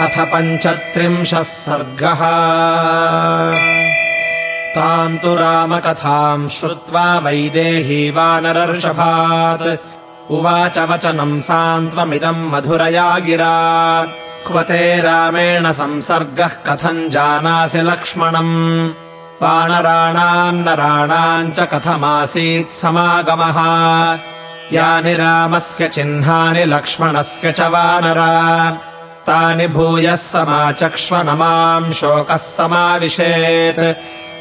अथ पञ्चत्रिंशः सर्गः। ताम् तु रामकथाम् श्रुत्वा वैदेही वानरर्षभात्। उवाच वचनम् सान्त्वमिदम् मधुरया गिरा। क्व ते रामेण संसर्गः कथम् जानासि लक्ष्मणम्। वानराणाम् नराणाम् च कथमासीत् समागमः। यानि रामस्य चिह्नानि लक्ष्मणस्य च वानरा तानि भूयः समाचक्ष्व न माम् शोकः समाविशेत्।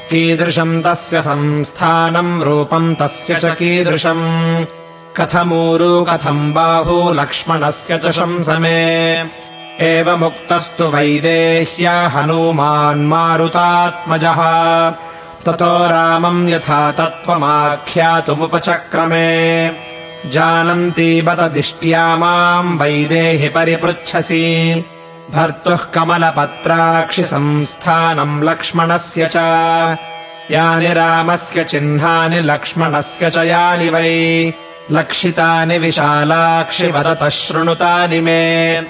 कीदृशम् तस्य संस्थानम् रूपम् तस्य च कीदृशम्। कथमूरु कथम् बाहु लक्ष्मणस्य च शंसमे। एवमुक्तस्तु वैदेह्या हनूमान् मारुतात्मजः। ततो रामम् यथा तत्त्वमाख्यातुमुपचक्रमे जानन्ती बत दिष्ट्या माम् वैदेहि परिपृच्छसि। भर्तुः कमलपत्राक्षि संस्थानम् लक्ष्मणस्य च। यानि रामस्य चिह्नानि लक्ष्मणस्य च यानि वै। लक्षितानि विशालाक्षि वदतः शृणुतानि मे।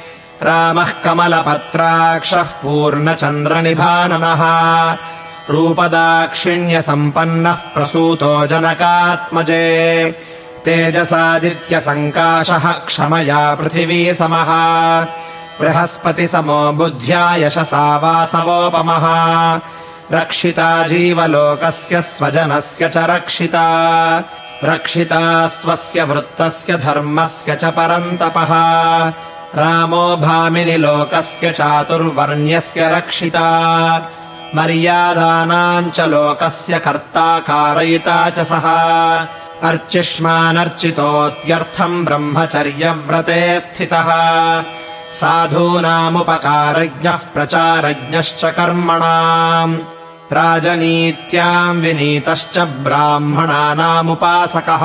रामः कमलपत्राक्षः पूर्णचन्द्रनिभाननः। रूपदाक्षिण्यसम्पन्नः प्रसूतो जनकात्मजे तेजसादित्यसङ्काशः क्षमया पृथिवी समः। बृहस्पतिसमो बुद्ध्या यशसा वासवोपमः। रक्षिता जीवलोकस्य स्वजनस्य च रक्षिता। रक्षिता स्वस्य वृत्तस्य धर्मस्य च परन्तपः। रामो भामिनि लोकस्य चातुर्वर्ण्यस्य रक्षिता। मर्यादानाम् च लोकस्य कर्ता कारयिता च सः अर्चिष्मानर्चितोत्यर्थम् ब्रह्मचर्यव्रते स्थितः। साधूनामुपकारज्ञः प्रचारज्ञश्च कर्मणाम्। राजनीत्याम् विनीतश्च ब्राह्मणानामुपासकः।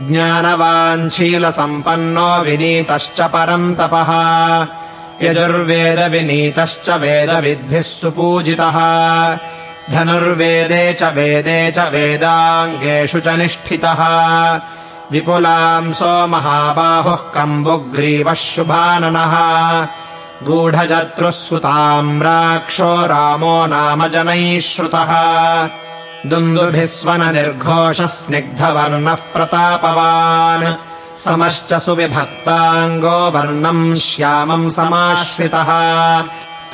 ज्ञानवाञ्शीलसम्पन्नो विनीतश्च परन्तपः यजुर्वेदविनीतश्च वेदविद्भिः सुपूजितः धनुर्वेदे च वेदे च वेदाङ्गेषु च निष्ठितः। विपुलांसो महाबाहुः कम्बुग्रीवः शुभाननः। गूढजत्रुः सुताम्राक्षो रामो नाम जनैः श्रुतः दुन्दुभिः स्वननिर्घोषः स्निग्धवर्णः प्रतापवान्। समश्च सुविभक्ताङ्गो वर्णम् श्यामम् समाश्रितः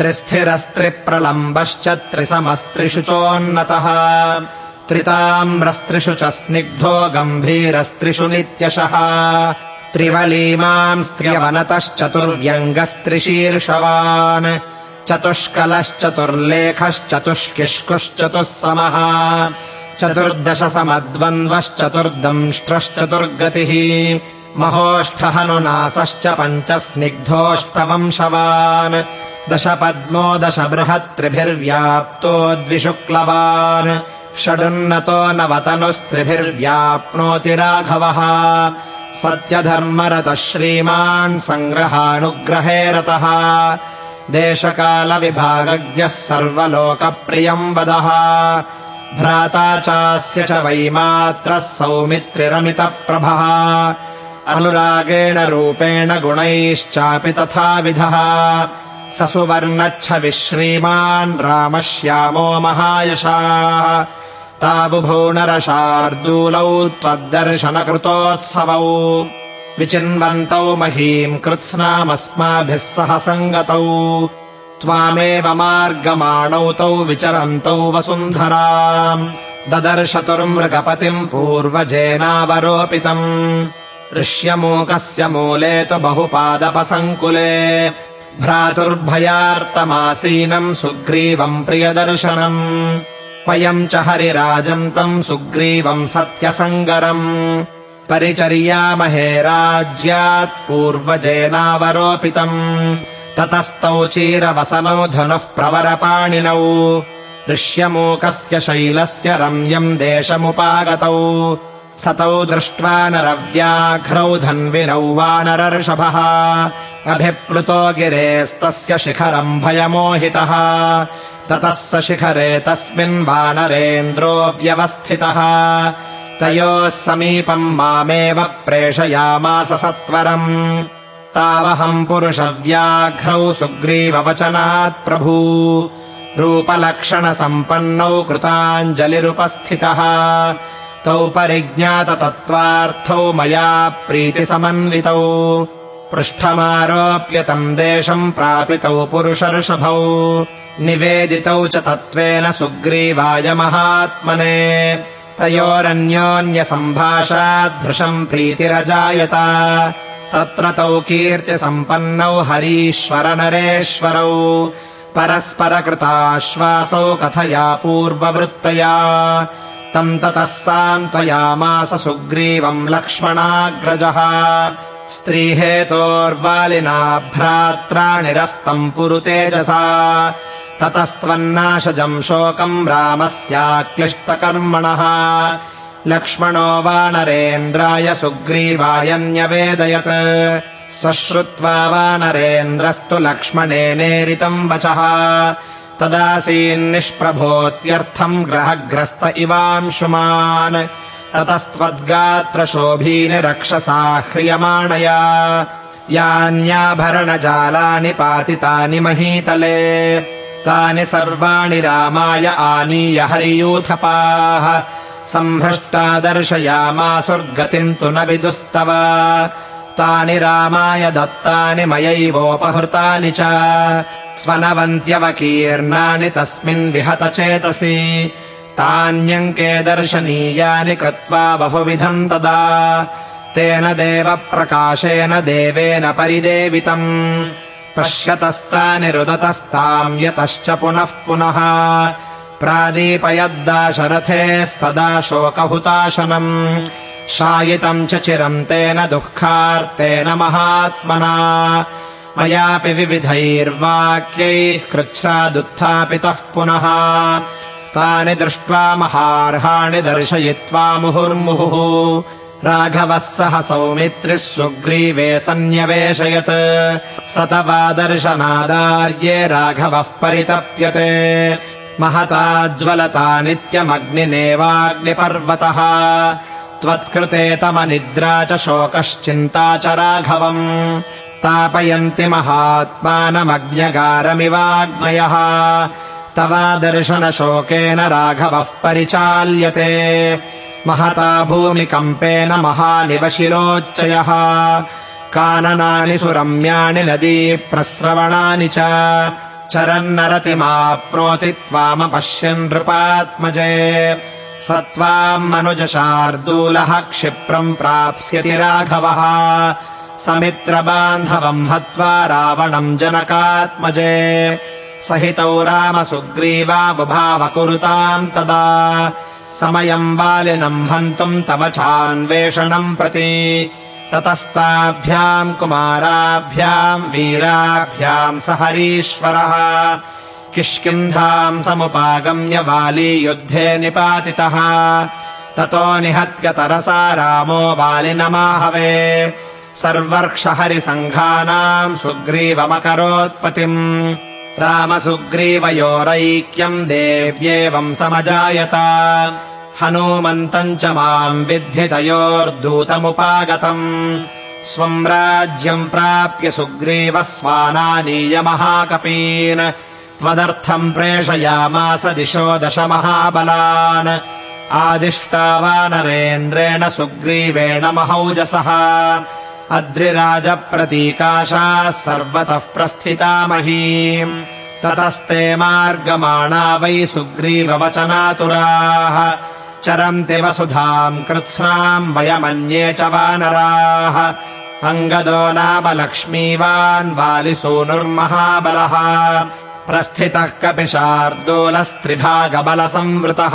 त्रिस्थिरस्त्रिप्रलम्बश्च त्रिसमस्त्रिषुचोन्नतः त्रिताम्रस्त्रिषु च स्निग्धो गम्भीरस्त्रिषु नित्यशः। त्रिवलीमांस्त्र्यवनतश्चतुर्व्यङ्गस्त्रिशीर्षवान् चतुष्कलश्चतुर्लेखश्चतुष्किष्कुश्चतुः समः चतुर्दश समद्वन्द्वश्चतुर्दंष्ट्रश्चतुर्गतिः महोष्ठहनुनासश्च पञ्च स्निग्धोष्टवंशवान् दश पद्मो दश बृहत्त्रिभिर्व्याप्तो द्विशुक्लवान् षडुन्नतो नवतनुस्त्रिभिर्व्याप्नोति राघवः। सत्यधर्मरतः श्रीमान् सङ्ग्रहानुग्रहे रतः देशकालविभागज्ञः सर्वलोकप्रियम् वदः। भ्राता चास्य च वैमात्रः सौमित्रिरमितप्रभः। अनुरागेण रूपेण गुणैश्चापि तथाविधः स सुवर्णच्छविः श्रीमान् रामश्यामो महायशाः। ताबुभौ नरशार्दूलौ विचिन्वन्तौ महीम् कृत्स्नामस्माभिः सह सङ्गतौ त्वामेव मार्गमाणौ तौ विचरन्तौ वसुन्धराम्। ददर्शतुर्मृगपतिम् पूर्वजेनावरोपितम्। ऋष्यमूकस्य मूले तु बहुपादपसङ्कुले भ्रातुर्भयार्तमासीनम् सुग्रीवम् प्रियदर्शनम् वयम् च हरिराजन्तम् सुग्रीवम् सत्यसङ्गरम्। परिचर्यामहे राज्यात् पूर्वजेनावरोपितम्। ततस्तौ चीरवसनौ धनुः प्रवरपाणिनौ। ऋष्यमूकस्य शैलस्य रम्यम् देशमुपागतौ सतौ दृष्ट्वा नरव्याघ्रौ धन्विनौ वानरर्षभः अभिप्लुतो गिरेस्तस्य शिखरम् भयमोहितः। ततः स शिखरे तस्मिन् वानरेन्द्रोऽव्यवस्थितः तयोः समीपम् मामेव प्रेषयामास सत्वरम्। तावहम् पुरुषव्याघ्रौ सुग्रीववचनात् प्रभू। रूपलक्षणसम्पन्नौ कृताञ्जलिरुपस्थितः तौ परिज्ञाततत्त्वार्थौ मया प्रीतिसमन्वितौ। पृष्ठमारोप्य तम् देशम् प्रापितौ पुरुषर्षभौ। निवेदितौ च तत्त्वेन सुग्रीवाय महात्मने। तयोरन्योन्यसम्भाषाद्भृशम् प्रीतिरजायत। तत्र तौ कीर्तिसम्पन्नौ हरीश्वर नरेश्वरौ परस्परकृताश्वासौ कथया पूर्ववृत्तया तम् ततः सान्त्वयामास सुग्रीवम् लक्ष्मणाग्रजः। स्त्रीहेतोर्वालिना भ्रात्रा निरस्तम् पुरुतेजसा ततस्त्वन्नाशजम् शोकम् रामस्याक्लिष्टकर्मणः। लक्ष्मणो वानरेन्द्राय सुग्रीवाय न्यवेदयत् स श्रुत्वा वानरेन्द्रस्तु लक्ष्मणेनेरितम् वचः तदासीन्निष्प्रभोत्यर्थम् ग्रहग्रस्त इवांशुमान् ततस्त्वद्गात्रशोभीनि रक्षसा ह्रियमाणया यान्याभरणजालानि पातितानि महीतले। तानि सर्वाणि रामाय आनीय हरियूथपाः। सम्भ्रष्टा दर्शयामासुर्गतिम् तु न विदुस्तव तानि रामाय दत्तानि मयैवोपहृतानि च स्वनवन्त्यवकीर्णानि तस्मिन् विहतचेतसि तान्यङ्के दर्शनीयानि कृत्वा बहुविधम् तदा। तेन देवप्रकाशेन देवेन परिदेवितम्। पश्यतस्तानि रुदतस्ताम् यतश्च पुनः पुनः। प्रादीपयद्दाशरथेस्तदा शोकहुताशनम् शायितम् च चिरम् तेन दुःखार्तेन महात्मना। मयापि विविधैर्वाक्यैः कृच्छ्रादुत्थापितः पुनः। तानि दृष्ट्वा महार्हाणि दर्शयित्वा मुहुर्मुहुः। राघवः सह सौमित्रिः सुग्रीवे सन्न्यवेशयत्। स दर्शनादार्ये राघवः परितप्यते। महता ज्वलता नित्यमग्निनेवाग्निपर्वतः त्वत्कृते तमनिद्रा च शोकश्चिन्ता च राघवम्। तापयन्ति महात्मानमज्ञगारमिवाग्मयः तवादर्शनशोकेन राघवः परिचाल्यते। महता भूमिकम्पेन महानिव शिरोच्चयः काननानि सुरम्याणि नदी प्रस्रवणानि च। चरन्नरतिमाप्नोति त्वामपश्यन् नृपात्मजे स त्वाम् मनुजशार्दूलः क्षिप्रम् प्राप्स्यति राघवः। समित्रबान्धवम् हत्वा रावणम् जनकात्मजे। सहितौ रामसुग्रीवा बुभाव कुरुताम् तदा। समयम् वालिनम् हन्तुम् तव चान्वेषणम् प्रति। ततस्ताभ्याम् कुमाराभ्याम् वीराभ्याम् स हरीश्वरः किष्किन्धाम् समुपागम्य वाली युद्धे निपातितः। ततो निहत्य तरसा रामो वालिनमाहवे सर्वर्क्षहरिसङ्घानाम् सुग्रीवमकरोत्पतिम्। रामसुग्रीवयोरैक्यम् देव्येवम् समजायत। हनूमन्तम् च माम् विद्धितयोर्दूतमुपागतम्। स्वम् राज्यम् प्राप्य सुग्रीवः स्वानानीय महाकपीन् त्वदर्थम् प्रेषयामास दिशो दश महाबलान् आदिष्टावानरेन्द्रेण सुग्रीवेण महौजसः अद्रिराजप्रतीकाशाः सर्वतः प्रस्थिता महीम् ततस्ते मार्गमाणा वै सुग्रीववचनातुराः। चरन्ति वसुधाम् कृत्स्नाम् वयमन्ये च वानराः। अङ्गदो नाम लक्ष्मीवान् वालिसूनुर्महाबलः प्रस्थितः कपिशार्दूलस्त्रिभागबलसंवृतः।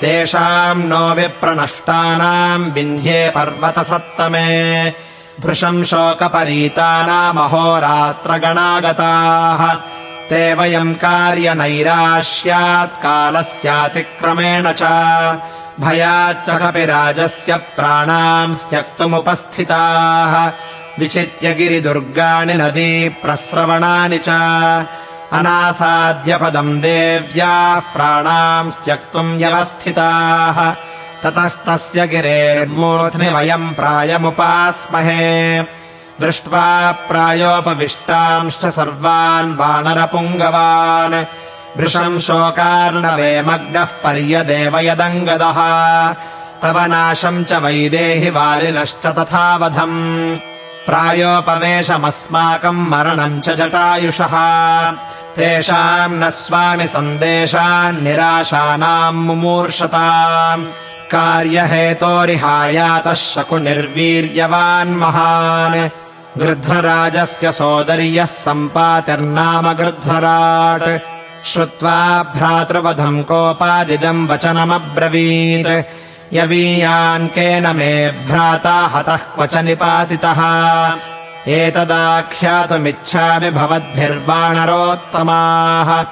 तेषाम् नो विप्रनष्टानाम् विन्ध्ये पर्वतसत्तमे। भृशम् शोकपरीतानामहोरात्रगणागताः। ते वयम् कार्यनैराश्यात् कालस्यातिक्रमेण च। भयाच्च कपिराजस्य प्राणाम् त्यक्तुमुपस्थिताः। विचित्य गिरिदुर्गाणि नदी प्रस्रवणानि च अनासाद्यपदम् देव्याः प्राणाम् त्यक्तुम् व्यवस्थिताः। ततस्तस्य गिरेर्मूर्ध्नि वयम् प्रायमुपास्महे। दृष्ट्वा प्रायोपविष्टांश्च सर्वान् वानरपुङ्गवान्। वृषम् शोकार्णवे मग्नः पर्यदेव यदङ्गदः। तव नाशम् च वैदेहि वालिनश्च तथावधम्। प्रायोपवेशमस्माकम् मरणम् च जटायुषः तेषाम् न स्वामि सन्देशान् निराशानाम् मुमूर्षताम्। कार्यहेतोरिहायातः शकुनिर्वीर्यवान् महान्। गृध्रराजस्य सोदर्यः सम्पातिर्नाम गृध्रराट् श्रुत्वा भ्रातृवधम् कोपादिदम् वचनमब्रवीत्। यवीयान् केन मे भ्राता हतः क्वच निपातितः एतदाख्यातुमिच्छामि भवद्भिर्वाणरोत्तमाः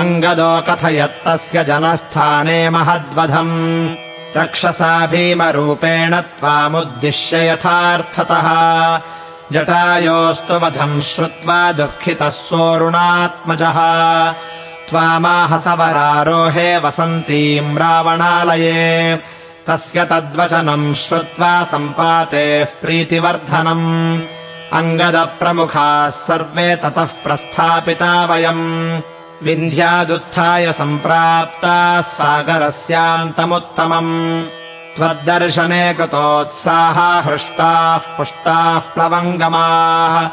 अङ्गदो कथयत्तस्य जनस्थाने महद्वधम्। रक्षसा भीमरूपेण त्वामुद्दिश्य यथार्थतः। जटायोस्तु वधम् श्रुत्वा दुःखितः सोरुणात्मजः त्वामाहसवरारोहे वसन्तीम् रावणालये। तस्य तद्वचनम् श्रुत्वा सम्पातेः प्रीतिवर्धनम् अङ्गदप्रमुखाः सर्वे ततः प्रस्थापिता वयम्। विन्ध्यादुत्थाय सम्प्राप्ताः सागरस्यान्तमुत्तमम्। त्वद्दर्शने कृतोत्साहा हृष्टाः पुष्टाः प्लवङ्गमाः।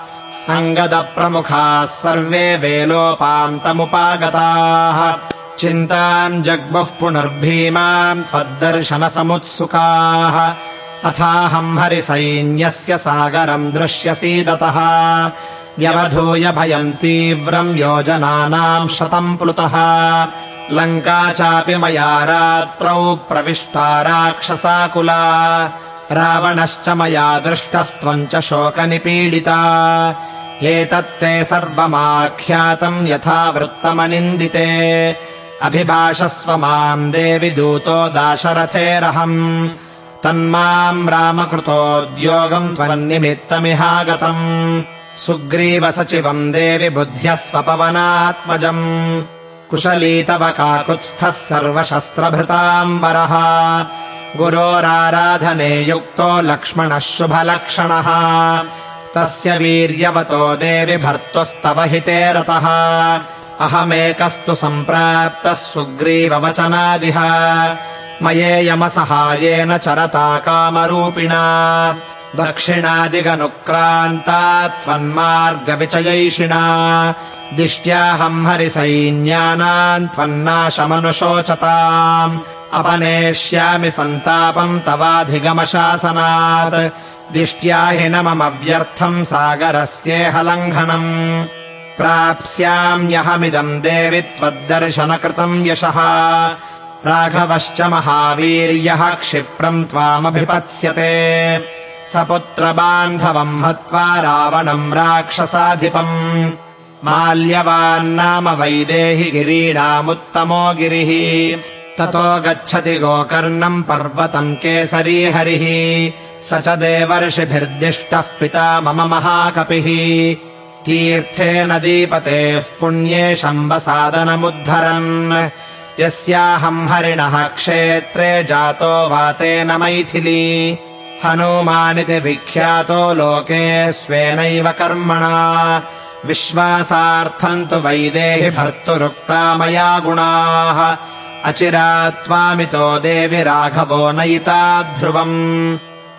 अङ्गदप्रमुखाः सर्वे वेलोपान्तमुपागताः। चिन्ताम् जग्मुः पुनर्भीमाम् त्वद्दर्शनसमुत्सुकाः अथाहम् हरिसैन्यस्य सागरम् दृश्यसीदतः व्यवधूय भयम् तीव्रम् योजनानाम् शतम् प्लुतः। लङ्का चापि मया रात्रौ प्रविष्टा राक्षसाकुला। रावणश्च मया दृष्टस्त्वम् च शोकनिपीडिता। एतत्ते सर्वमाख्यातम् यथा वृत्तमनिन्दिते अभिभाषस्व माम् देवि दूतो दाशरथेरहम् तन्माम् रामकृतोद्योगम् त्वन्निमित्तमिहागतम्। सुग्रीवसचिवम् देवि बुद्ध्यः स्वपवनात्मजम् कुशली तव काकुत्स्थः सर्वशस्त्रभृताम् वरः। गुरोराराधने युक्तो लक्ष्मणः शुभलक्षणः। तस्य वीर्यवतो देवि भर्तुस्तव हिते रतः। अहमेकस्तु सम्प्राप्तः सुग्रीववचनादिह मयेयमसहायेन चरता कामरूपिणा। दक्षिणादिगनुक्रान्ता त्वन्मार्गविचयैषिणा। दिष्ट्याहम् हरिसैन्यानाम् त्वन्नाशमनुशोचताम्। अपनेष्यामि सन्तापम् तवाधिगमशासनात्। दिष्ट्या हि न मम व्यर्थम् सागरस्येह लङ्घनम् प्राप्स्याम्यहमिदम् देवि त्वद्दर्शनकृतम् यशः राघवश्च महावीर्यः क्षिप्रम् त्वामभिपत्स्यते। सपुत्रबान्धवम् हत्वा रावणम् राक्षसाधिपम्। माल्यवान्नाम वैदेहि गिरीणामुत्तमो गिरिः। ततो गच्छति गोकर्णम् पर्वतम् केसरीहरिः। स च देवर्षिभिर्दिष्टः पिता मम महाकपिः। तीर्थे नदीपतेः पुण्ये शम्बसादनमुद्धरन् यस्याहम् हरिणः क्षेत्रे जातो वातेन मैथिली। हनूमानिति विख्यातो लोके स्वेनैव कर्मणा। विश्वासार्थम् तु वैदेहि भर्तुरुक्ता मया गुणाः। अचिरात्त्वामितो देवि राघवो नयिता ध्रुवम्।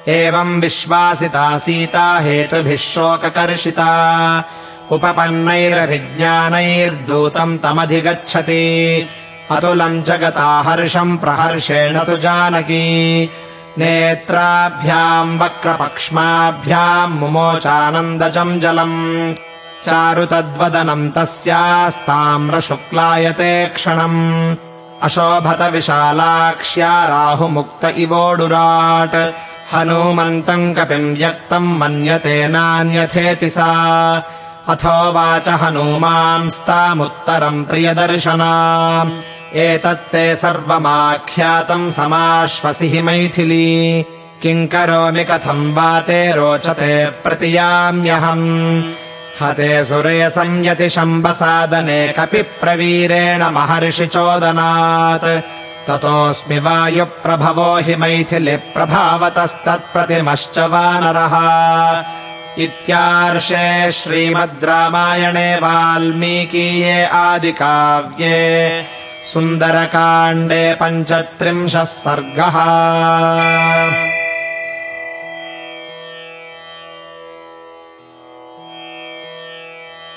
एवम् विश्वासिता सीता हेतुभिः शोककर्षिता। उपपन्नैरभिज्ञानैर्दूतम् तमधिगच्छति अतुलम् जगता हर्षम् प्रहर्षेण तु जानकी। नेत्राभ्याम् वक्रपक्ष्माभ्याम् मुमोचानन्दजम् जलम्। चारु तद्वदनम् तस्यास्ताम्रशुक्लायते क्षणम्। अशोभत विशालाक्ष्या राहुमुक्त इवोडुराट्। हनूमन्तम् कपिम् व्यक्तम् मन्यते नान्यथेति सा। अथोवाच हनूमांस्तामुत्तरम् प्रियदर्शना एतत्ते सर्वमाख्यातम् समाश्वसि हि मैथिली। किम् करोमि कथम् वा ते रोचते प्रतियाम्यहम्। हते सुरे संयति शम्बसादने कपि प्रवीरेण महर्षि चोदनात् ततोऽस्मि वायुप्रभवो हि मैथिलि प्रभावतस्तत्प्रतिमश्च वानरः। इत्यार्षे श्रीमद् रामायणे वाल्मीकीये आदिकाव्ये सुन्दरकाण्डे पञ्चत्रिंशः सर्गः